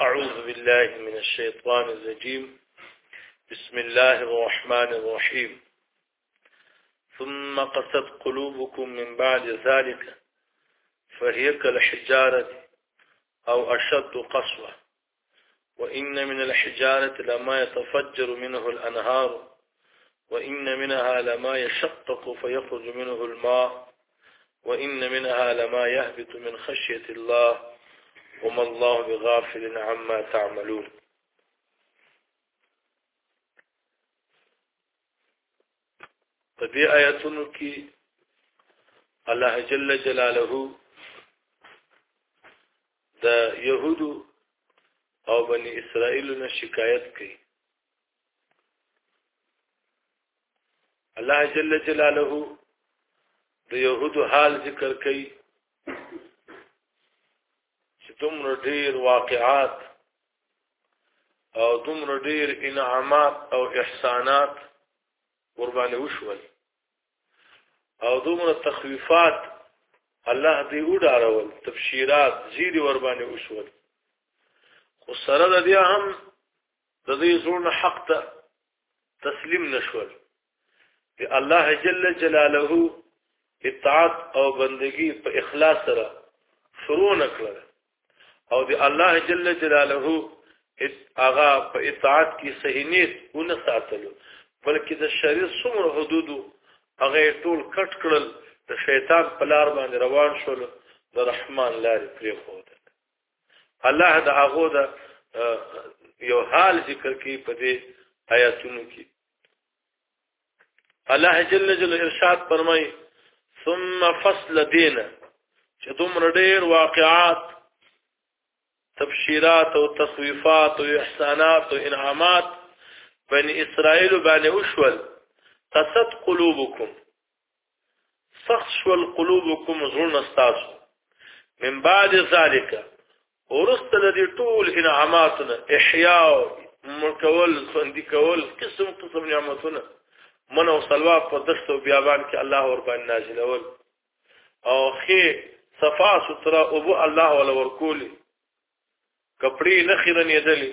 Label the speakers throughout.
Speaker 1: أعوذ بالله من الشيطان الرجيم بسم الله الرحمن الرحيم ثم قست قلوبكم من بعد ذلك فهي كالحجارة أو أشد قسوة وإن من الحجارة لما يتفجر منه الأنهار وإن منها لما يشقق فيخرج منه الماء وإن منها لما يهبط من خشية الله وما الله بغافل عما تعملون په دې آیاتونو کې الله جل جلاله د يهودو او بني اسرائيل نه شکایت کوي الله جل جلاله د يهودو حال ذکر کوي چې دومره ډیر واقعات او دومره ډیر انعامات او احسانات قربانه وشول او دومره تخویفات الله دې وډارول تبشیرات زیری ور باندې وشول خو سره د دې هم د دې زړه حق ته تسلیم نشول چې الله جل جلاله اطاعت او بندگی په اخلاص سره شروع نکړه او دی الله جل جلاله اغا په اطاعت کې صحیح نیت ونه ساتلو بلکې د شریعت څومره حدودو هغه ټول کټ کړل د شیطان په لار باندې روان شول د رحمان لارې پرې خو الله د هغه د یو حال ذکر کوي په دې آیاتونو کې الله جل جل ارشاد فرمای ثم فصل دین چې دومره ډیر واقعات تبشیرات او تخویفات او احسانات او انعامات بنی اسرائیل باندې وشول قصد قلوبکم سخت شول قلوبکم زړونه تاسو من بعد ذالک ورست لدی ټول انعاماتنا احیاء مکول خوندی کول قسم قسم نعمتونه من او سلوا په دشت او بیابان کې الله ور باندې نازل اول او خې صفا سترا او بو الله ول ورکول کپڑے نه خیرنې دلی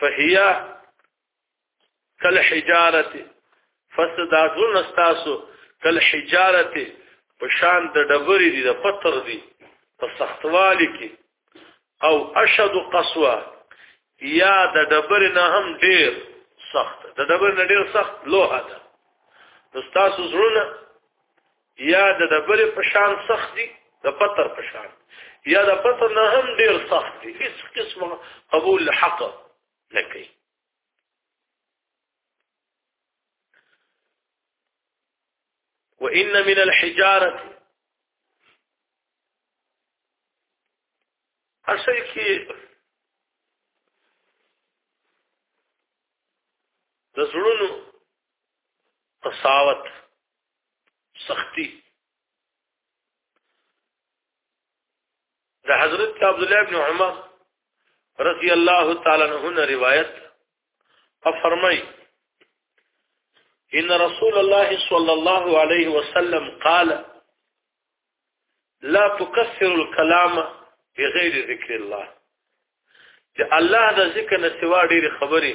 Speaker 1: فهيا کل حجارته فسدا زون استاسو کل حجارته په شان د ډبرې دي د پتر دي په سختوالي کې او اشد قسوه یا د ډبرې نه هم ډیر سخت د ډبرې نه ډیر سخت لوه ده نو تاسو زړونه یا د دبرې په شان سخت دي د پتر په شان یا د پتر نه هم ډیر سخت دي هیڅ قسمه قبول حق نه کوي وان من الحجاره اصل کې د زړونو قساوت سختی د حضرت عبد الله ابن عمر رضی الله تعالی عنہ روایت او فرمای ان رسول الله صلى الله عليه وسلم قال لا تكثر الكلام بغير ذكر الله چې الله د ذکر نه سوا ډېری خبرې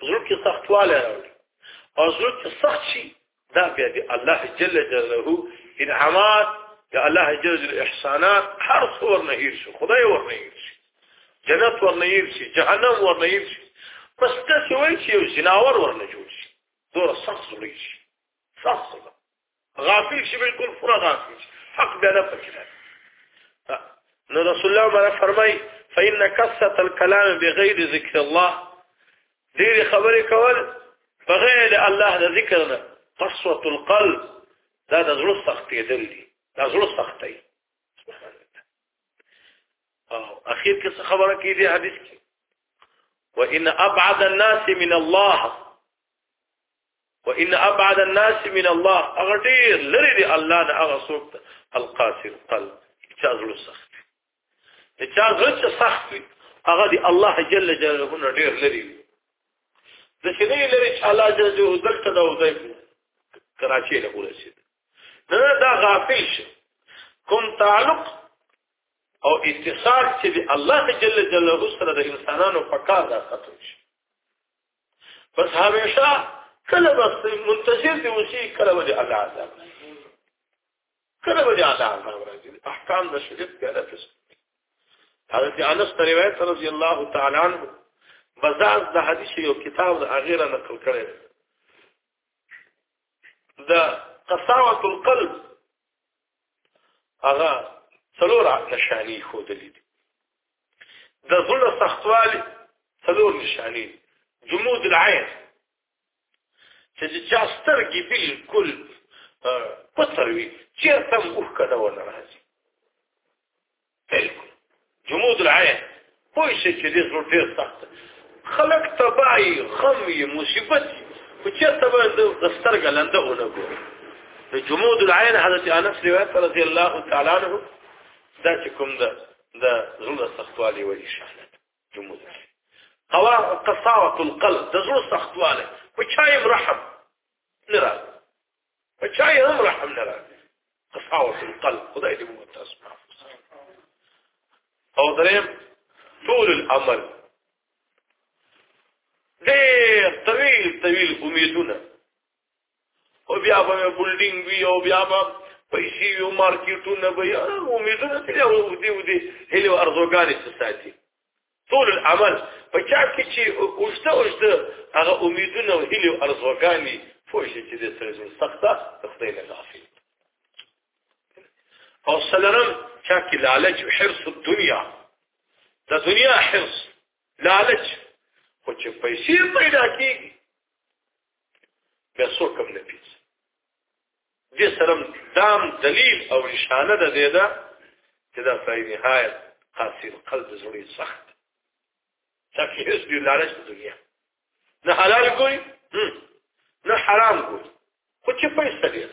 Speaker 1: زړه کې سختواله راوړي او زړه چې سخت شي دا بیا دی الله جل جلاله انعامات یا الله جل جلاله احسانات هر څو ورنهیر شي خدای ورنهیر شي جنت ورنهیر شي جهنم ورنهیر شي بس تاسو وایي چې یو جناور ورنه جوړ شي دور سخت زړه شي سخت غافل شي بالکل پورا غافل شي حق بیا نه پکې نو رسول الله مبارک فرمای فإن كثرة الكلام بغير ذكر الله دې خبرې کول بغیر الله د ذکر نه قسوة القلب دا د زړه سختې دل دي دا زړه سختې او اخیر کې څه خبره کې دي حدیث کې وان ابعد الناس من الله وان ابعد الناس من الله هغه ډیر لري دی الله نه هغه څوک ته القاسي القلب چې زړه سخت دی چې زړه سخت وي هغه دی الله جل جلاله نه ډیر لري د شنه لري چې الله جل جلاله دلته دا وځي کراچي له ورسید نه دا غافل شي کوم تعلق او اتصال چې الله جل جلاله سره د انسانانو په کار دا ختم شي بس همیشه کله بس منتظر دی اوسې کله به الله عذاب کله به الله عذاب راځي احکام د شریعت کې ادا تاسو حضرت انس روایت رضی الله تعالی عنہ بزاز د حدیث یو کتاب د اغیره نقل کړی دا قساوه القلب هغه څلور نشانی خودلې دي د زړه سختوالي څلور نشانی جمود العين چې چا سترګې بالکل پتروي چیرته اوښ کنه ونه راځي بالکل جمود العين پوه شي چې دې زړه ډېر سخت خلک تبعي غم یې مصیبت خو چې تبع د سترګ لنده ونګو د جمود العين حضرت انس روایت رضی الله تعالی عنہ دا چې کوم ده د زړه سختوالي وي شانه جمود قوا قساوه القلب د زړه سختواله په چایم رحم نه راځي په چا یې هم رحم نه راځي قساوت القلب خدای دې موږ تاسو او دریم طول الامل ډېر طویل طویل امیدونه او بیا به بلډینګ وی او بیا به پیسې یو مارکیټونه به امیدونه دې او دې دې هلو ارزوګانې ستاسو طول العمل په چا کې چې اوشته اوشته هغه امیدونه او هیله او ارزوګانی فوش چې د سره سخته تخته نه غافل او سلام چا کې لالچ او حرص د دنیا د دنیا حرص لالچ خو چې پیسې پیدا کیږي بیا څوک هم نه پیس دې سلام دام دلیل او نشانه ده دې ده چې دا سړی نهایت قاسي قلب زړی سخت تاکي هیڅ دی لارښ په دنیا نه حلال کوي نه حرام کوي خو چې پیسې دی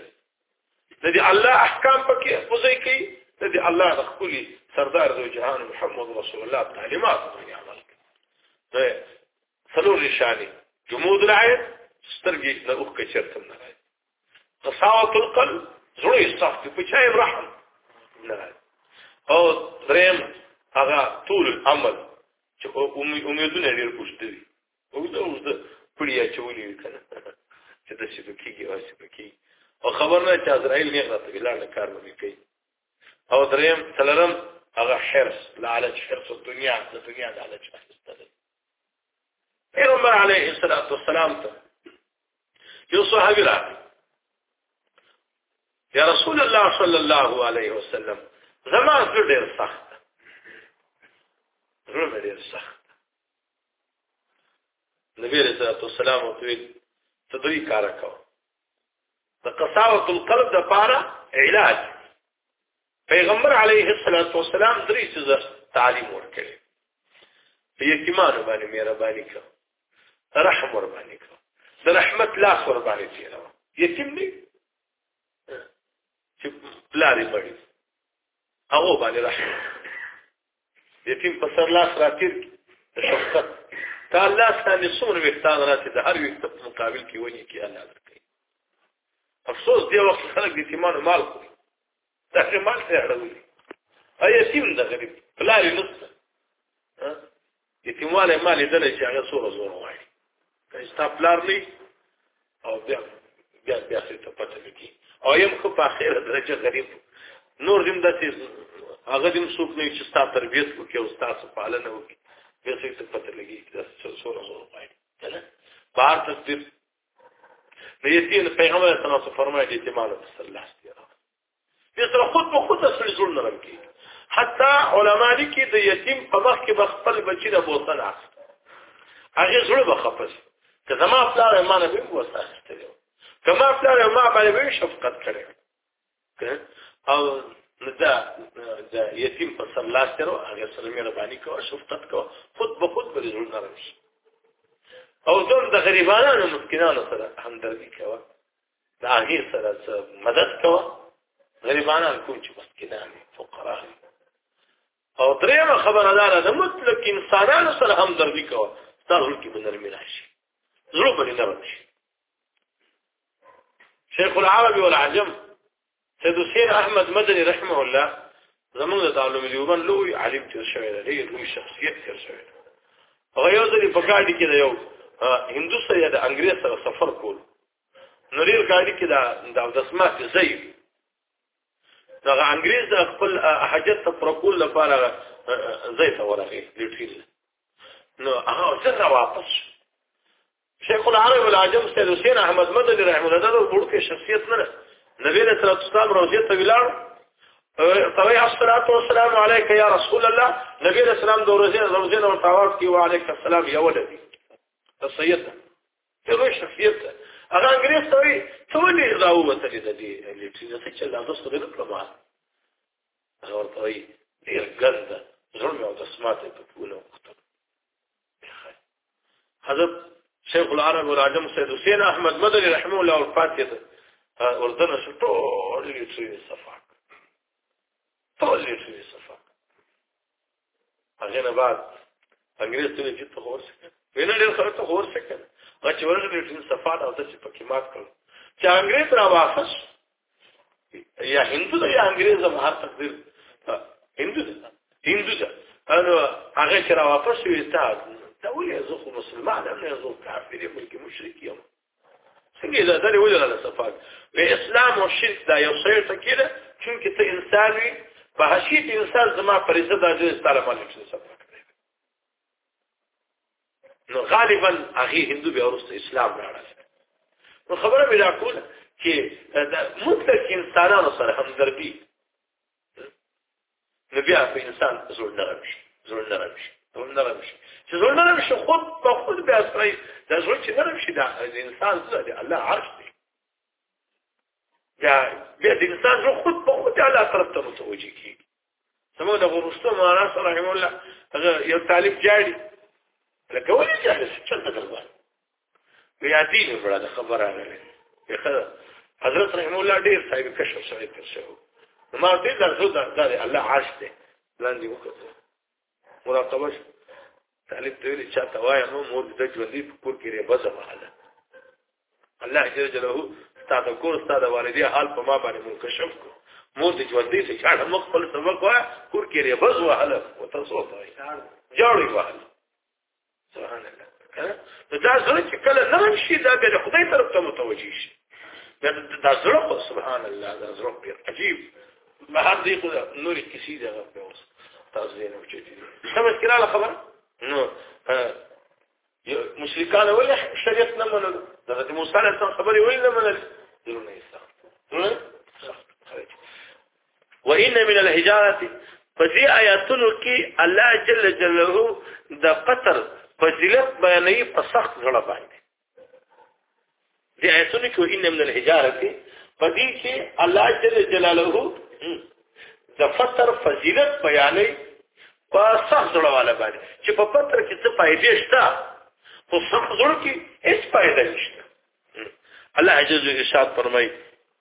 Speaker 1: د دې الله احکام پکې وځي کوي د دې الله د خپل سردار د جهان محمد رسول الله تعلیمات باندې عمل کوي څلور نشانه جمود العين سترګې د اوخ کې چرته نه قساوت القلب زړه سخت په چا رحم نه او دریم هغه طول العمل چې امیدونه ډېر پوښت دي او دا اوس د پړیا چولې کنه چې د شي پکېږي او شي پکې او خبر نه چې اسرائیل نه غلط ویلان کار نه کوي او دریم څلرم هغه حرص لعلج حرص الدنيا د دنیا لعلج اخیستل پیغمبر علیه الصلاۃ والسلام ته یو صحابي راغی یا رسول الله صلی الله علیه وسلم زما زړه ډیر سخت زړه ډیر سخت نبی رسول الله والسلام او دوی ته دوی کار کاوه د قساوت القلب د پاره علاج پیغمبر علیه الصلاۃ والسلام درې څه تعلیم ورکړي په یتیمانو باندې مهرباني کړه رحم ور باندې کړه د رحمت لاس ور باندې تیرا یتیم نه چې لارې مړي هغه باندې رحم یتیم په سر لاس راتیر د شفقت تا الله ستاسو څومره وختان راته د هر وخت په مقابل کې ونی کې الله درکې افسوس دی وخت خلک د یتیمانو مال خوري دا چې مال ته اړولې اي یتیم ده غریب بلال نص یتیمواله مال دې چې هغه سور زور وایي کله چې تاسو بلار نه او بیا بیا بیا څه ته پته لګي او يم خو په اخره درجه غریب نور دې داسې هغه دې څوک نه چې تاسو تربيت وکړي او تاسو پالنه وکړي بیا څه ته پته لګي چې تاسو سور زور وایي کنه بار تصدیق نو یتین پیغمبر صلی الله علیه وسلم فرمایي چې اعتماد په الله دی دې سره خود په خود سره جوړ نه راکې حتی علما دي کې د یتیم په مخ کې بخپل بچی نه بوتل اخلي هغه زړه بخپس که زما پلار ایمان به وساتل کما پلار ما باندې شفقت کړي او دا د یتیم په سر لاس تیرو هغه سره مې ربانی کوه شفقت کوه خود به خود به زړه نرم شي او زم د غریبانو مسکینانو سره همدردی کوه د هغه سره مدد کوه غریبانان کوم چې مسکینان فقرا او درېمه خبره ده د مطلق انسانانو سره همدردی کوه دا هم کې بنرمي راشي زړه به نرم شي شیخ العرب والعجم سید حسین احمد مدنی رحمه الله زمونږ د تعلم اليومن لوی عالم تیر شوی دی ډېر لوی شخصیت تیر شوی دی هغه یو ځل په کاډي کې یو هندو سره یا د انګريز سره سفر کول نو ډېر کاډي کې دا د دسمه کې ځای دا انګريز د خپل حاجت ته پرکول لپاره ځای ته ورغی لټیل نو هغه څنګه واپس شیخ العرب العجم سید حسین احمد مدنی رحم الله دا ورو کې شخصیت نه نبی له سلام اسلام روزه ته ویلار توي الصلاه والسلام عليك يا رسول الله نبی له سلام د روزه روزه نو تاوات کی وعليك السلام يا ولدي تصيد ته روي شخصیت هغه انګريز ته وي ته ولې دا وته دي د دې لټینه څه چل دا دوستو نه کړم هغه ورته وي ډیر ګنده زړه او د سماعت په پوله وخت حضرت شیخ العرب والعجم سید حسین احمد مدنی رحمه الله او فاتح وردن شو ټول لیټری صفاق ټول لیټری صفاق هغه نه بعد انګريز ته چې ته خور سکه وینا ډېر خبره ته خور سکه هغه چې ورغلی لیټری صفاق او د چې پکې مات کړ چې انګريز را واپس یا هندو ده یا انګريز ده هر تقدیر هندو ده هندو ده نو هغه چې را واپس وي تا دا ولې زه خو مسلمان یم نه زه کافر یم بلکې مشرک یم څنګه دا درې ولې لاله صفات په اسلام او شرک دا یو څه ته کېده چې ته انسان وي په حقیقت انسان زما پرېزه دا چې ستاره مالک څه صفات نو غالبا هغه هندو بیا ورسته اسلام راړل نو خبره بلا کول چې د مطلق انسانانو سره همدردي نو بیا په انسان زور نه راځي زور نه راځي زور نه راځي چې زور نه راځي خود په خود بیا سره د زور چې نه راځي دا انسان زړه دی الله عرش دی دا بیا د انسان زړه خود په خود الله طرف ته متوجه کیږي زموږ د غرستو مولانا صلی رحم الله هغه یو طالب جاړي لکه ولې جاړي څه څه درځه بیا دې نه بڑا د خبره راغله حضرت رحم الله ډیر صاحب کشف سره تر شو ما دې درځو د الله عاش ته لاندې وکړه مراقبه شو طالب ته ویل چا ته وایه نو مور د ژوندې په کور کې ری بزه وهله الله جل جلاله ستاسو کور ستاسو والدې حال په ما باندې منکشف کو مور د ژوندې څخه چاړه مخ خپل سبق وایه کور کې ری بزه وهله او تاسو ته جاړي وهله سبحان الله نو دا زړه چې کله نرم شي دا به خدای طرف ته متوجي شي دا زړه خو سبحان الله دا زړه ډیر عجیب ما هم دې خو نور کسی دا غوښته اوس تاسو یې نه وچې دي سمج کړه له خبر نو مشرکان ولې شریعت نه منل د حضرت موسی علیه السلام خبرې ولې نه منل دونه یې سخت وان من الحجاره په دې آیاتونو کې الله جل جلاله د قطر فضیلت بیانوي په سخت زړه باندې دې آیاتونو کې ان من الحجاره په دې کې الله جل جلاله د فطر فضیلت بیانوي په سخت زړه والا باندې چې په فطر کې څه فائدې شته خو سخت زړه کې هیڅ فائدې نشته الله عز وجل ارشاد فرمایي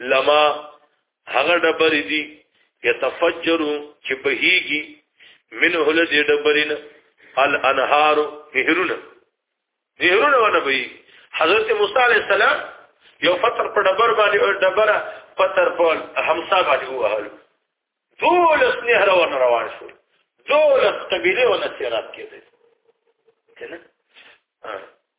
Speaker 1: لما هغه ډبر دي يتفجر چې بهيږي منه له دې ډبرینه الانهار نهرونه نهرونه ونه بهي حضرت موسی عليه السلام یو فطر په ډبر باندې او ډبره فطر په همسا باندې وهل دولس نهر ور روان شو دولس قبيله ونه سیرات کېده کنه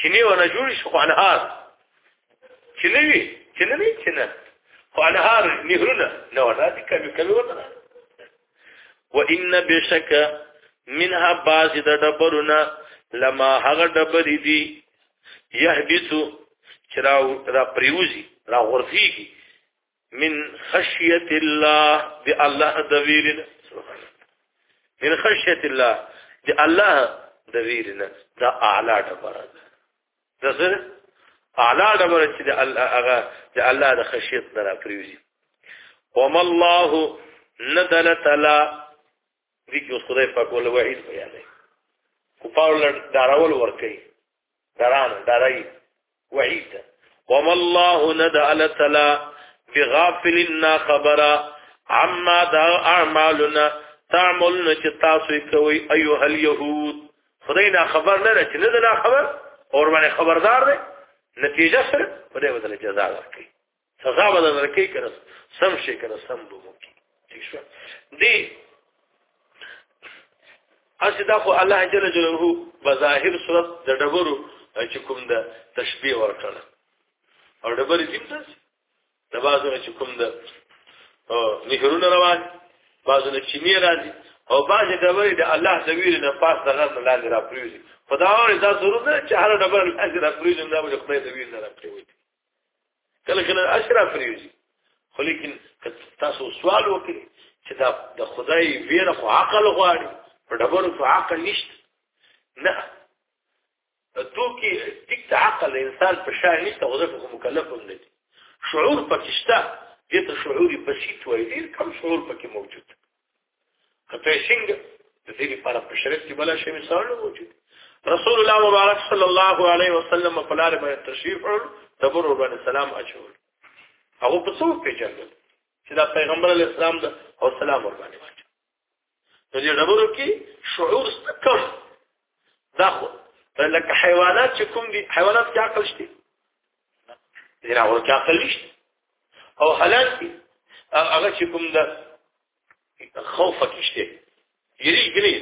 Speaker 1: چینه ونه جوړ شي خو انهار چینه وي چینه نه چینه خو انهار نهرونه نه ورته کمی کمی ورته وان بشک منها بعض د دبرنا لما هغه دبر دي يهبسو چراو را پریوزي را غرفيږي من خشیت الله دی الله د ویرنه من خشیت الله دی الله د ویرنه دا اعلی ډبره ده دا سر اعلی ډبره چې د الله هغه د الله د خشیت نه را پریوزي وما الله ندل تعالی دې کې اوس خدای په کول وحید بیانې کو پاول داراول ورکې دران دارای وعید وما الله ند على تلا بغافل نا خبره عما دا اعمالنا تعملنا چې تاسو کوي ايها اليهود خدای نه خبر نه چې نه نه خبر اور باندې خبردار دی نتیجه سره په دې بدل جزا ورکړي سزا به درکې کړه سم شي کړه سم به مو کی ٹھیک شو دی اسی دا خو الله جل جلاله بظاهر صورت د ډبرو چې کوم د تشبيه ورکړه او ډبرې دې تاسو د بازو چې کوم د نهرونه روان بازو نه چینی راځي او باز ډبرې د الله د ویل نه پاس دغه لاندې راپریږي خدای دا ضرورت نه چې هر ډبر لاندې راپریږي نه به خدای د ویل نه راپریږي کله کله اشرا پریوزي خو لیکن تاسو سوال وکړي چې دا د خدای ویره خو عقل غواړي په ډبرو کې عقل نشته نه توکي ټیک ته عقل انسان په شان نشته غوډه په مکلف هم نه دي شعور پکې شته دې ته شعوري بسيط وایي ډېر کم شعور پکې موجود کته څنګه د دې لپاره په شریعت کې بل شي مثال موجود رسول الله مبارک صلی الله علیه وسلم په لار باندې تشریف ور تبر ور سلام اچول هغه په څو پیژندل چې دا پیغمبر علی السلام د او سلام ور باندې واچو نو دې ډبرو کې شعور کم دا خو لکه حیوانات چې کوم دي حیوانات کې عقل شته دې راغور کې عقل نشته او حالان کې هغه چې کوم د خوف کېشته یری ګری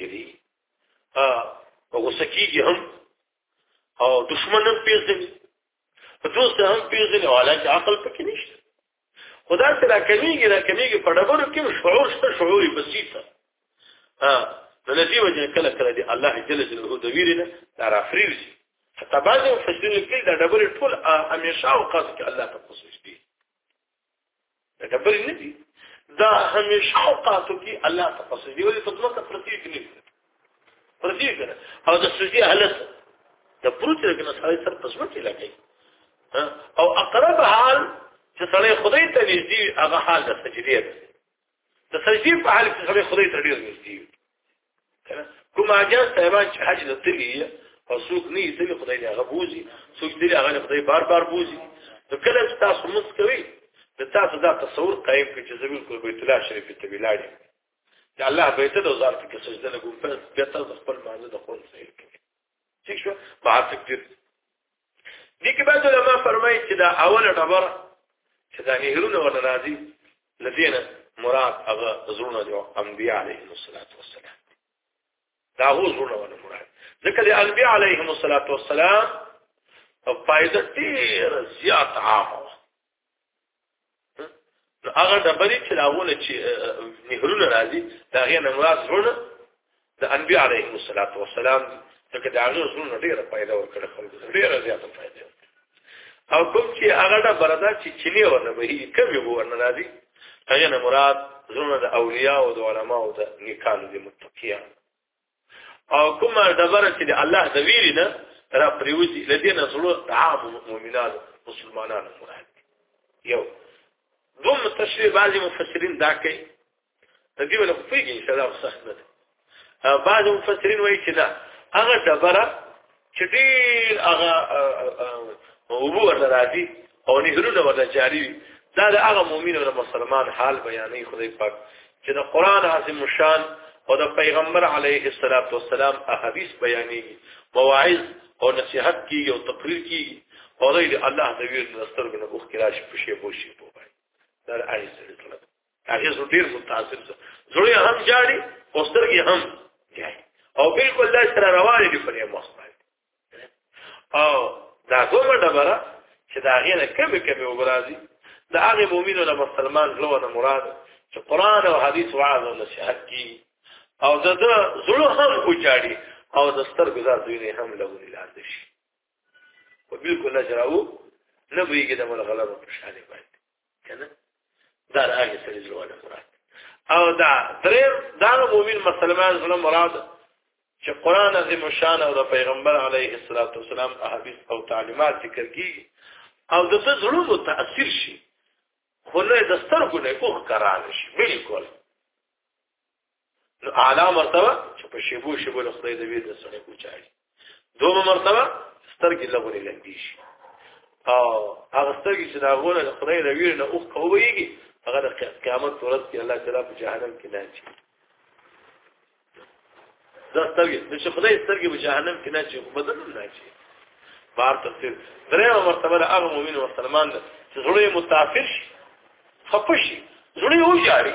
Speaker 1: یری ا غوسه کیږي هم او دشمن هم پیژني دوست هم پیژني او علاج عقل پکې نشته خدا سره کمیږي را کمیږي په ډبرو کې شعور شته شعوري بسيطه ها نو لدی وجه کله کله دی الله جل جلاله د ویرنه تر افریوزي حتی بعضی مفسرین لیکلي دا ډبرې ټول همیشه او قصد کې الله ته خصوص دي دا ډبرې نه دي دا همیشه اوقاتو کې الله ته پسې دی ولې په ځمکه پرتی کې نه پرتی کې او د سجدي حالت د پروت کې نه سړی سر په ځمکه لګي او اقرب حال چې سړی خدای ته نږدې هغه حال د سجدي دی د سجدي په حال کې سړی خدای ته ډیر نږدې کوم اجازه سیمان چې حج د تلی او څوک نه یې تلی خدای دې هغه بوزي څوک دې هغه خدای بار بار بوزي نو کله چې تاسو موږ کوي د تاسو دا تصور قائم کړئ چې زمير کو بیت الله شریف ته ولاړی د الله بیت د وزارت کې سجده لګوم په بیت د خپل مانزه د خپل ځای کې ٹھیک شو بهر تکبیر دي کې بعض علما فرمایي چې دا اوله ډبره چې دا نهرونه ور راځي لدینه مراد هغه زړونه دي انبیاء علیهم الصلاۃ والسلام دا هو زړونه ور مراد ځکه د انبیاء علیهم الصلاۃ والسلام او فائدہ ډیر زیات عامه نو هغه ډبرې چې راغونه چې نهرونه راځي دا غي نه مراد زړه د انبي عليه الصلاه والسلام څخه دا غي زړه ډیره پیدا ورکړه خلکو ډیره زیاته پیدا او کوم چې هغه ډبره ده چې چيني ورنه به کمی ورنه راځي هغه نه مراد زړه د اولیاء او د علما او د نیکانو د متقیان او کومه ډبره چې الله د ویری نه را پریوزي لدې نه سره عام مؤمنانو مسلمانانو مراد یو دوم تشریح بعضی مفسرین دا کوي د دې ول خو پیږي چې دا سخت نه ده بعضی مفسرین وایي چې دا هغه ډبره چې دې هغه وګو ورته راځي او نهرونه ورته جاری دا د هغه مؤمن او مسلمان حال بیانې خدای پاک چې د قران عظیم شان او د پیغمبر علیه الصلاۃ والسلام احادیث بیانې مواعظ او نصيحت کیږي او تقریر کیږي او د الله د ویر نستر بنه بوخ کراش پښې بوشي په وای در اړیسه هغه زه ډیر متاثر شو زړه هم جاړي او سترګې هم جاړي او بالکل دا سره روانې دي په مخ باندې او دا کومه ډبره چې دا غینه کمی کمی وبرازي دا هغه مؤمنو نه مسلمان لو نه مراد چې قران او حديث وعظ او نصيحت کی او دا زړه هم وجاړي او د سترګو زړه هم لګونی لاندې شي په بالکل اجراو نه ویږي د ملغلرو په شان باندې کنه دا هغه سړي زړه نه مراد او دا درې دا مؤمن مسلمان زړه مراد چې قران عظیم شان او د پیغمبر علیه الصلاۃ والسلام احادیث او تعلیمات ذکر کیږي او د څه زړه متاثر شي خو نه د سترګو نه اوخ قرار شي بالکل نو اعلی مرتبه چې په شیبو شیبو له خدای د ویر د سړی کوچاړي دومره مرتبه سترګې لغوري لندې شي او هغه سترګې چې دا غوړه له خدای د ویر نه اوخ کويږي هغه د قیامت ورځ کې الله تعالی په جهنم کې نه چي دا سترګې د خدای سترګې په جهنم کې نه چي په بدن نه چي بار تفسیر درېمه مرتبه د هغه مؤمن او مسلمان چې زړه متاثر شي خپشي زړه وځي